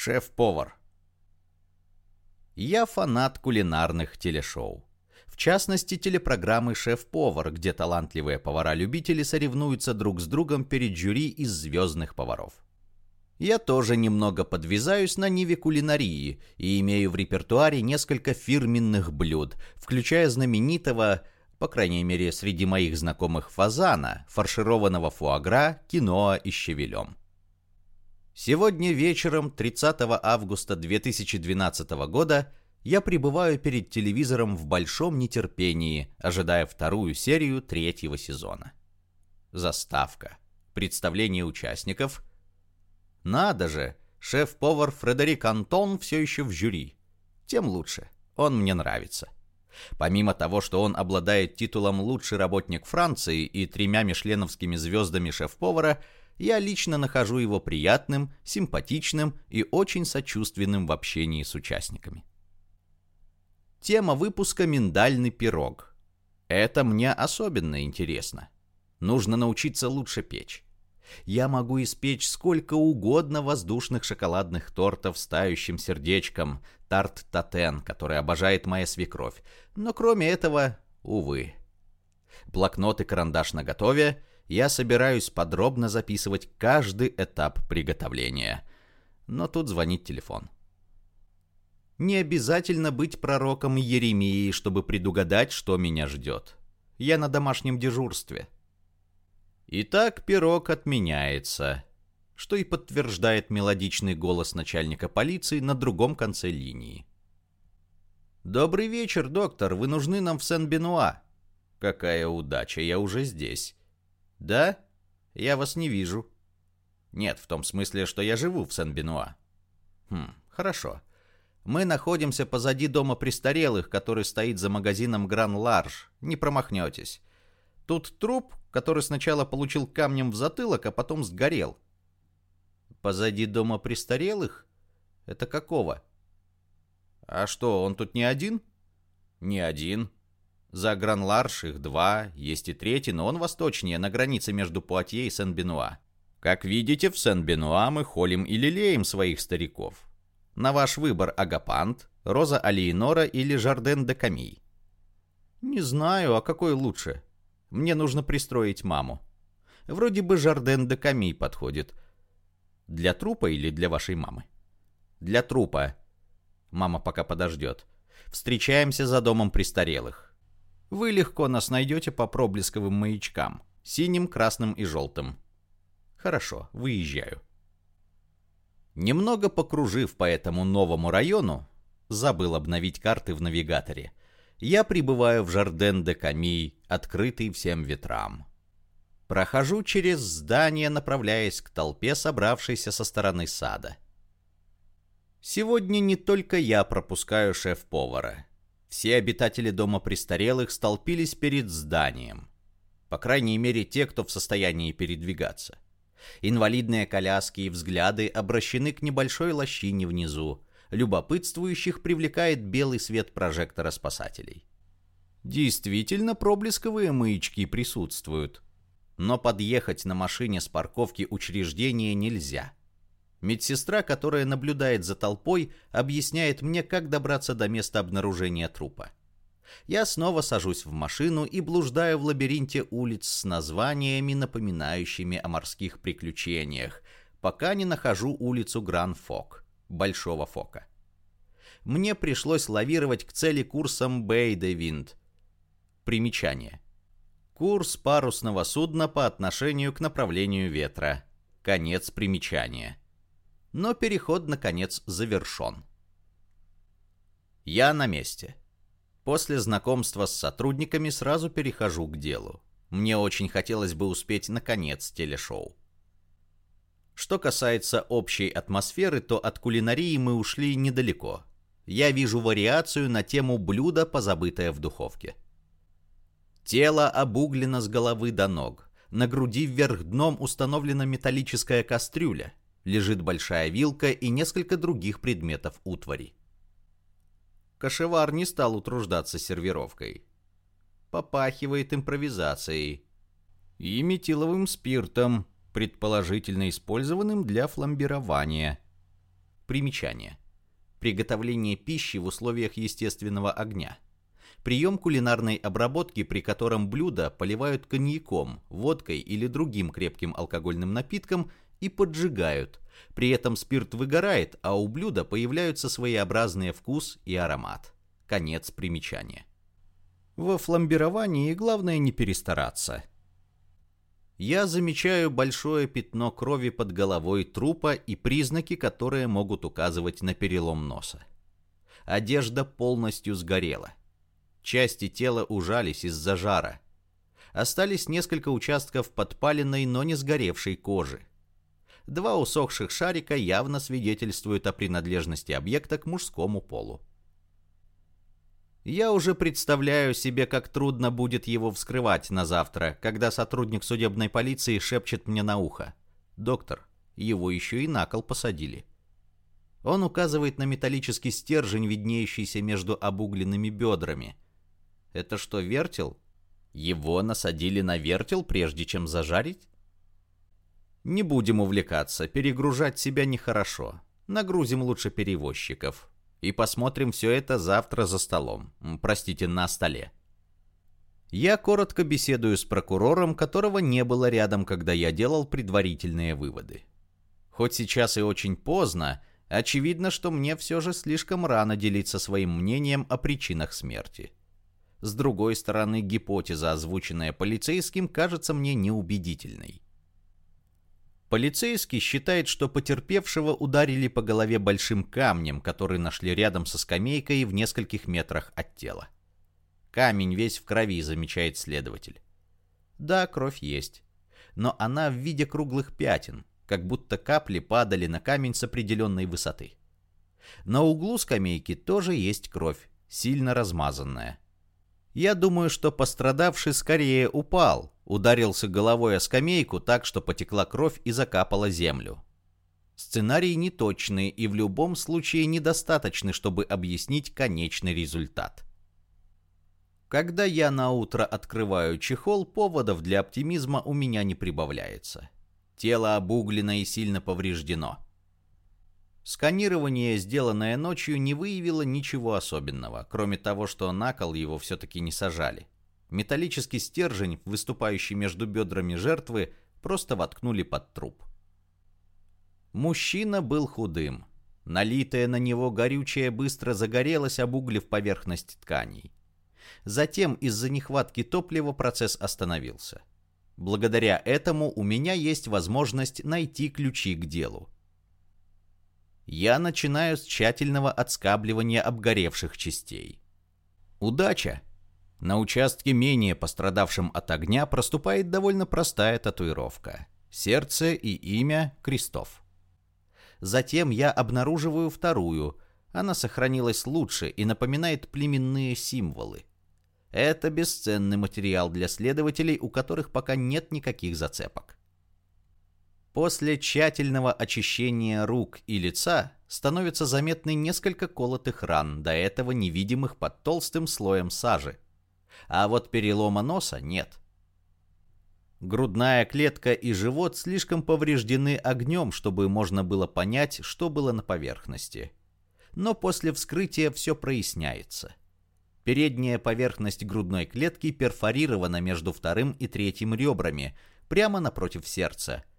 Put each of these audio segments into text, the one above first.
Шеф-повар. Я фанат кулинарных телешоу. В частности, телепрограммы «Шеф-повар», где талантливые повара-любители соревнуются друг с другом перед жюри из звездных поваров. Я тоже немного подвязаюсь на ниве кулинарии и имею в репертуаре несколько фирменных блюд, включая знаменитого, по крайней мере среди моих знакомых, фазана, фаршированного фуагра, киноа и щавелем. Сегодня вечером, 30 августа 2012 года, я пребываю перед телевизором в большом нетерпении, ожидая вторую серию третьего сезона. Заставка. Представление участников. Надо же, шеф-повар Фредерик Антон все еще в жюри. Тем лучше. Он мне нравится. Помимо того, что он обладает титулом «Лучший работник Франции» и тремя мишленовскими звездами шеф-повара – я лично нахожу его приятным, симпатичным и очень сочувственным в общении с участниками. Тема выпуска «Миндальный пирог». Это мне особенно интересно. Нужно научиться лучше печь. Я могу испечь сколько угодно воздушных шоколадных тортов с тающим сердечком, тарт-татен, который обожает моя свекровь. Но кроме этого, увы. Блокнот и карандаш наготове, я собираюсь подробно записывать каждый этап приготовления. Но тут звонит телефон. Не обязательно быть пророком Еремии, чтобы предугадать, что меня ждет. Я на домашнем дежурстве. Итак, пирог отменяется, что и подтверждает мелодичный голос начальника полиции на другом конце линии. «Добрый вечер, доктор, вы нужны нам в Сен-Бенуа». «Какая удача, я уже здесь». «Да? Я вас не вижу». «Нет, в том смысле, что я живу в Сен-Бенуа». «Хм, хорошо. Мы находимся позади дома престарелых, который стоит за магазином Гран-Ларж. Не промахнетесь. Тут труп, который сначала получил камнем в затылок, а потом сгорел». «Позади дома престарелых? Это какого?» «А что, он тут не один?» «Не один. За Гранларш их два, есть и третий, но он восточнее, на границе между Пуатье и Сен-Бенуа. Как видите, в Сен-Бенуа мы холим и лелеем своих стариков. На ваш выбор Агапант, Роза Алиенора или Жарден де Камий. Не знаю, а какой лучше? Мне нужно пристроить маму. Вроде бы Жарден де Камий подходит. Для трупа или для вашей мамы? Для трупа. Мама пока подождет. Встречаемся за домом престарелых. Вы легко нас найдете по проблесковым маячкам. Синим, красным и желтым. Хорошо, выезжаю. Немного покружив по этому новому району, забыл обновить карты в навигаторе, я прибываю в Жарден-де-Камий, открытый всем ветрам. Прохожу через здание, направляясь к толпе, собравшейся со стороны сада. Сегодня не только я пропускаю шеф-повара. Все обитатели дома престарелых столпились перед зданием. По крайней мере, те, кто в состоянии передвигаться. Инвалидные коляски и взгляды обращены к небольшой лощине внизу. Любопытствующих привлекает белый свет прожектора спасателей. Действительно, проблесковые маячки присутствуют. Но подъехать на машине с парковки учреждения нельзя. Медсестра, которая наблюдает за толпой, объясняет мне, как добраться до места обнаружения трупа. Я снова сажусь в машину и блуждаю в лабиринте улиц с названиями, напоминающими о морских приключениях, пока не нахожу улицу Гран-Фок, Большого Фока. Мне пришлось лавировать к цели курсом бейдевинд. Примечание. Курс парусного судна по отношению к направлению ветра. Конец примечания но переход, наконец, завершен. Я на месте. После знакомства с сотрудниками сразу перехожу к делу. Мне очень хотелось бы успеть на конец телешоу. Что касается общей атмосферы, то от кулинарии мы ушли недалеко. Я вижу вариацию на тему блюда, позабытое в духовке. Тело обуглено с головы до ног. На груди вверх дном установлена металлическая кастрюля лежит большая вилка и несколько других предметов утвари. Кошевар не стал утруждаться сервировкой. Попахивает импровизацией. И метиловым спиртом, предположительно использованным для фламбирования. Примечание. Приготовление пищи в условиях естественного огня. Прием кулинарной обработки, при котором блюдо поливают коньяком, водкой или другим крепким алкогольным напитком и поджигают. При этом спирт выгорает, а у блюда появляются своеобразный вкус и аромат. Конец примечания. Во фламбировании главное не перестараться. Я замечаю большое пятно крови под головой трупа и признаки, которые могут указывать на перелом носа. Одежда полностью сгорела. Части тела ужались из-за жара. Остались несколько участков подпаленной, но не сгоревшей кожи. Два усохших шарика явно свидетельствуют о принадлежности объекта к мужскому полу. Я уже представляю себе, как трудно будет его вскрывать на завтра, когда сотрудник судебной полиции шепчет мне на ухо. «Доктор, его еще и на кол посадили». Он указывает на металлический стержень, виднеющийся между обугленными бедрами. Это что, вертел? Его насадили на вертел, прежде чем зажарить? Не будем увлекаться, перегружать себя нехорошо. Нагрузим лучше перевозчиков. И посмотрим все это завтра за столом. Простите, на столе. Я коротко беседую с прокурором, которого не было рядом, когда я делал предварительные выводы. Хоть сейчас и очень поздно, очевидно, что мне все же слишком рано делиться своим мнением о причинах смерти. С другой стороны, гипотеза, озвученная полицейским, кажется мне неубедительной. Полицейский считает, что потерпевшего ударили по голове большим камнем, который нашли рядом со скамейкой в нескольких метрах от тела. Камень весь в крови, замечает следователь. Да, кровь есть. Но она в виде круглых пятен, как будто капли падали на камень с определенной высоты. На углу скамейки тоже есть кровь, сильно размазанная. Я думаю, что пострадавший скорее упал, ударился головой о скамейку так, что потекла кровь и закапала землю. Сценарий неточный и в любом случае недостаточный, чтобы объяснить конечный результат. Когда я на утро открываю чехол, поводов для оптимизма у меня не прибавляется. Тело обуглено и сильно повреждено. Сканирование, сделанное ночью, не выявило ничего особенного, кроме того, что на кол его все-таки не сажали. Металлический стержень, выступающий между бедрами жертвы, просто воткнули под труп. Мужчина был худым. Налитое на него горючее быстро загорелось, обуглив поверхность тканей. Затем из-за нехватки топлива процесс остановился. Благодаря этому у меня есть возможность найти ключи к делу я начинаю с тщательного отскабливания обгоревших частей. Удача! На участке, менее пострадавшем от огня, проступает довольно простая татуировка. Сердце и имя Крестов. Затем я обнаруживаю вторую. Она сохранилась лучше и напоминает племенные символы. Это бесценный материал для следователей, у которых пока нет никаких зацепок. После тщательного очищения рук и лица становится заметны несколько колотых ран, до этого невидимых под толстым слоем сажи. А вот перелома носа нет. Грудная клетка и живот слишком повреждены огнем, чтобы можно было понять, что было на поверхности. Но после вскрытия все проясняется. Передняя поверхность грудной клетки перфорирована между вторым и третьим ребрами, прямо напротив сердца –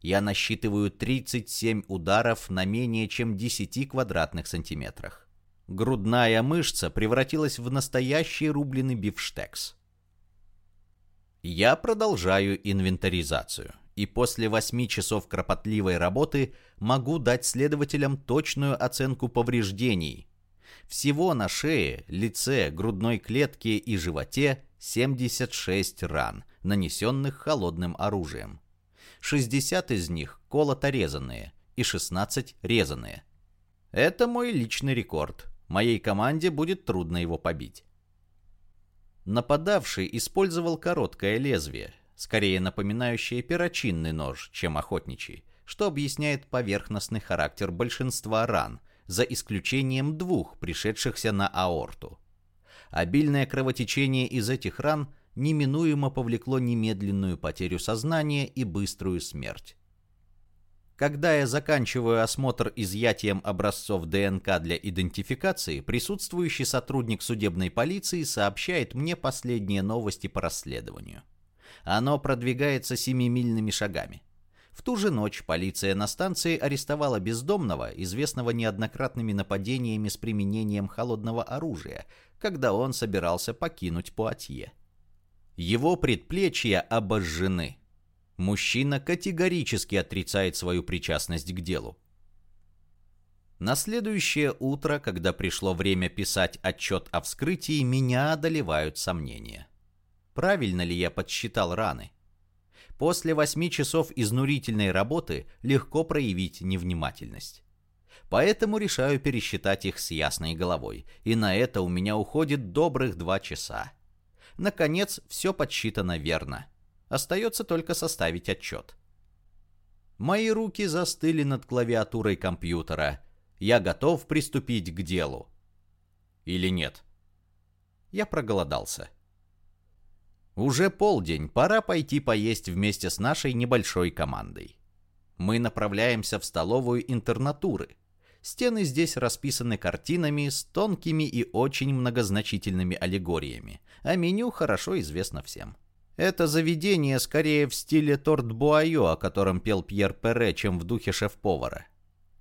я насчитываю 37 ударов на менее чем 10 квадратных сантиметрах. Грудная мышца превратилась в настоящий рубленый бифштекс. Я продолжаю инвентаризацию, и после 8 часов кропотливой работы могу дать следователям точную оценку повреждений. Всего на шее, лице, грудной клетке и животе 76 ран, нанесенных холодным оружием. 60 из них колото-резанные и 16 резанные. Это мой личный рекорд. Моей команде будет трудно его побить. Нападавший использовал короткое лезвие, скорее напоминающее перочинный нож, чем охотничий, что объясняет поверхностный характер большинства ран, за исключением двух, пришедшихся на аорту. Обильное кровотечение из этих ран неминуемо повлекло немедленную потерю сознания и быструю смерть. Когда я заканчиваю осмотр изъятием образцов ДНК для идентификации, присутствующий сотрудник судебной полиции сообщает мне последние новости по расследованию. Оно продвигается семимильными шагами. В ту же ночь полиция на станции арестовала бездомного, известного неоднократными нападениями с применением холодного оружия, когда он собирался покинуть Пуатье. Его предплечья обожжены. Мужчина категорически отрицает свою причастность к делу. На следующее утро, когда пришло время писать отчет о вскрытии, меня одолевают сомнения. Правильно ли я подсчитал раны? После восьми часов изнурительной работы легко проявить невнимательность. Поэтому решаю пересчитать их с ясной головой, и на это у меня уходит добрых два часа. Наконец, все подсчитано верно. Остается только составить отчет. Мои руки застыли над клавиатурой компьютера. Я готов приступить к делу. Или нет? Я проголодался. Уже полдень, пора пойти поесть вместе с нашей небольшой командой. Мы направляемся в столовую интернатуры. Стены здесь расписаны картинами с тонкими и очень многозначительными аллегориями, а меню хорошо известно всем. Это заведение скорее в стиле торт Буайо, о котором пел Пьер Перре, чем в духе шеф-повара.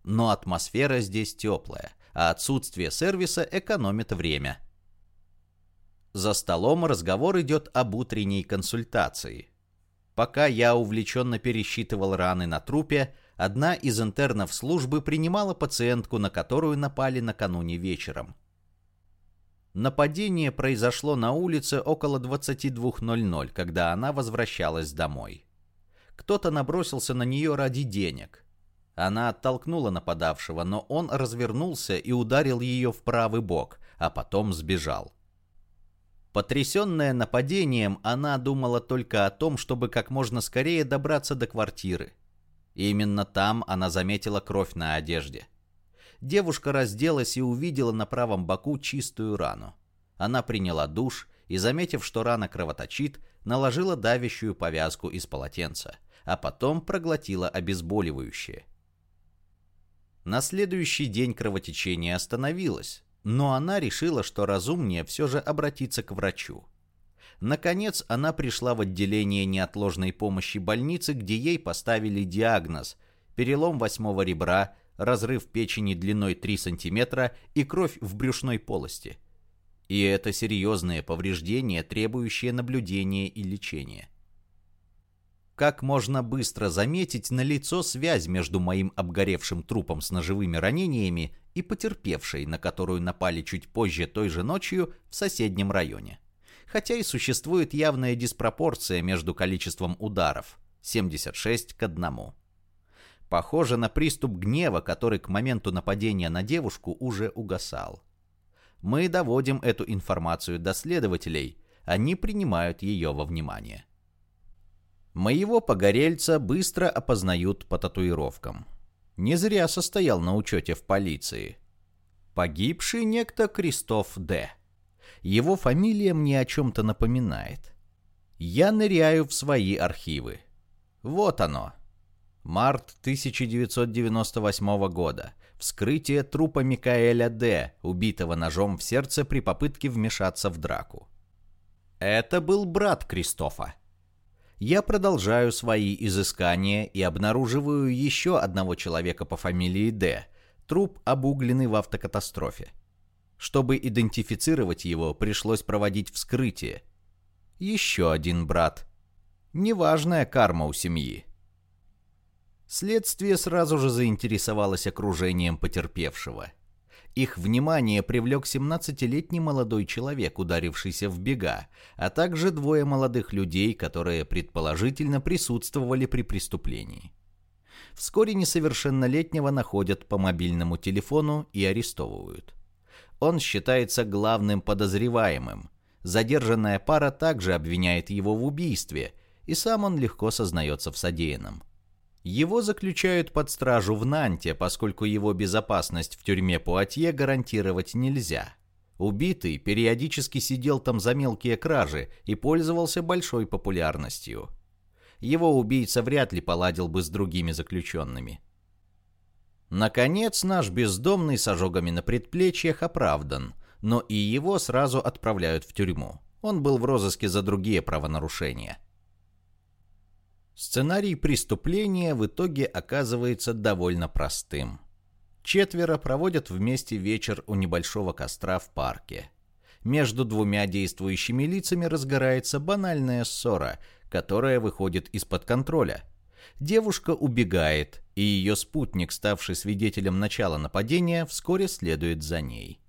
Но атмосфера здесь теплая, а отсутствие сервиса экономит время. За столом разговор идет об утренней консультации. Пока я увлеченно пересчитывал раны на трупе, одна из интернов службы принимала пациентку, на которую напали накануне вечером – Нападение произошло на улице около 22.00, когда она возвращалась домой. Кто-то набросился на нее ради денег. Она оттолкнула нападавшего, но он развернулся и ударил ее в правый бок, а потом сбежал. Потрясенная нападением, она думала только о том, чтобы как можно скорее добраться до квартиры. Именно там она заметила кровь на одежде девушка разделась и увидела на правом боку чистую рану. Она приняла душ и, заметив, что рана кровоточит, наложила давящую повязку из полотенца, а потом проглотила обезболивающее. На следующий день кровотечение остановилось, но она решила, что разумнее все же обратиться к врачу. Наконец, она пришла в отделение неотложной помощи больницы, где ей поставили диагноз – перелом восьмого ребра, разрыв печени длиной 3 см и кровь в брюшной полости. И это серьезные повреждения, требующие наблюдения и лечения. Как можно быстро заметить на лицо связь между моим обгоревшим трупом с ножевыми ранениями и потерпевшей, на которую напали чуть позже той же ночью в соседнем районе. Хотя и существует явная диспропорция между количеством ударов – 76 к 1. Похоже на приступ гнева, который к моменту нападения на девушку уже угасал. Мы доводим эту информацию до следователей, они принимают ее во внимание. Моего погорельца быстро опознают по татуировкам. Не зря состоял на учете в полиции. Погибший некто Кристоф Д. Его фамилия мне о чем-то напоминает. Я ныряю в свои архивы. Вот оно, Март 1998 года. Вскрытие трупа Микаэля Д., убитого ножом в сердце при попытке вмешаться в драку. Это был брат Кристофа. Я продолжаю свои изыскания и обнаруживаю еще одного человека по фамилии Д., труп обугленный в автокатастрофе. Чтобы идентифицировать его, пришлось проводить вскрытие. Еще один брат. Неважная карма у семьи. Следствие сразу же заинтересовалось окружением потерпевшего. Их внимание привлек 17-летний молодой человек, ударившийся в бега, а также двое молодых людей, которые предположительно присутствовали при преступлении. Вскоре несовершеннолетнего находят по мобильному телефону и арестовывают. Он считается главным подозреваемым. Задержанная пара также обвиняет его в убийстве, и сам он легко сознается в содеянном. Его заключают под стражу в Нанте, поскольку его безопасность в тюрьме Пуатье гарантировать нельзя. Убитый периодически сидел там за мелкие кражи и пользовался большой популярностью. Его убийца вряд ли поладил бы с другими заключенными. Наконец, наш бездомный с ожогами на предплечьях оправдан, но и его сразу отправляют в тюрьму. Он был в розыске за другие правонарушения. Сценарий преступления в итоге оказывается довольно простым. Четверо проводят вместе вечер у небольшого костра в парке. Между двумя действующими лицами разгорается банальная ссора, которая выходит из-под контроля. Девушка убегает, и ее спутник, ставший свидетелем начала нападения, вскоре следует за ней.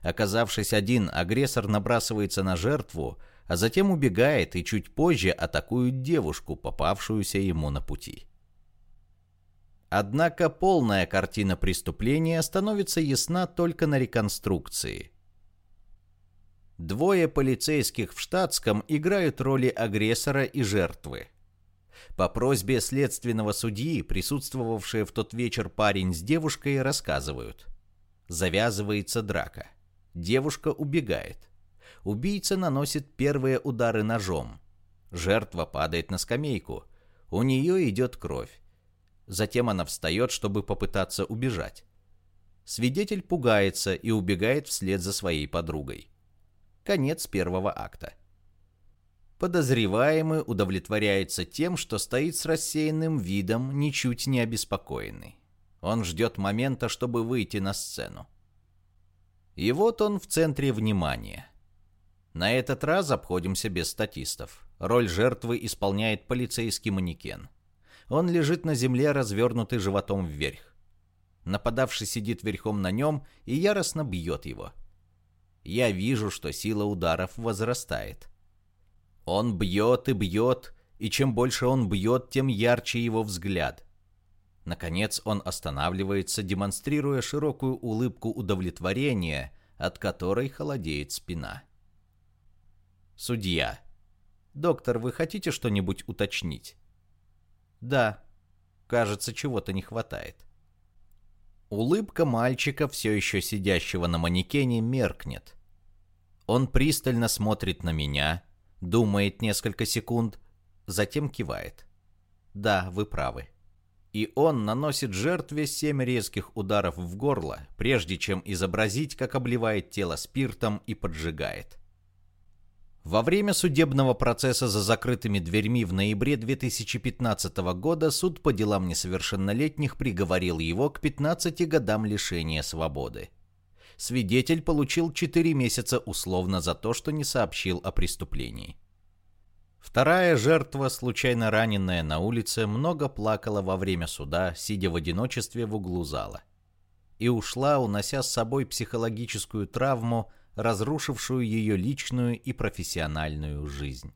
Оказавшись один, агрессор набрасывается на жертву, а затем убегает и чуть позже атакует девушку, попавшуюся ему на пути. Однако полная картина преступления становится ясна только на реконструкции. Двое полицейских в штатском играют роли агрессора и жертвы. По просьбе следственного судьи, присутствовавшие в тот вечер парень с девушкой, рассказывают. Завязывается драка. Девушка убегает. Убийца наносит первые удары ножом. Жертва падает на скамейку. У нее идет кровь. Затем она встает, чтобы попытаться убежать. Свидетель пугается и убегает вслед за своей подругой. Конец первого акта. Подозреваемый удовлетворяется тем, что стоит с рассеянным видом, ничуть не обеспокоенный. Он ждет момента, чтобы выйти на сцену. И вот он в центре внимания. На этот раз обходимся без статистов. Роль жертвы исполняет полицейский манекен. Он лежит на земле, развернутый животом вверх. Нападавший сидит верхом на нем и яростно бьет его. Я вижу, что сила ударов возрастает. Он бьет и бьет, и чем больше он бьет, тем ярче его взгляд. Наконец он останавливается, демонстрируя широкую улыбку удовлетворения, от которой холодеет спина. Судья. «Доктор, вы хотите что-нибудь уточнить?» «Да. Кажется, чего-то не хватает». Улыбка мальчика, все еще сидящего на манекене, меркнет. Он пристально смотрит на меня, думает несколько секунд, затем кивает. «Да, вы правы». И он наносит жертве семь резких ударов в горло, прежде чем изобразить, как обливает тело спиртом и поджигает. Во время судебного процесса за закрытыми дверьми в ноябре 2015 года суд по делам несовершеннолетних приговорил его к 15 годам лишения свободы. Свидетель получил 4 месяца условно за то, что не сообщил о преступлении. Вторая жертва, случайно раненная на улице, много плакала во время суда, сидя в одиночестве в углу зала. И ушла, унося с собой психологическую травму, разрушившую ее личную и профессиональную жизнь.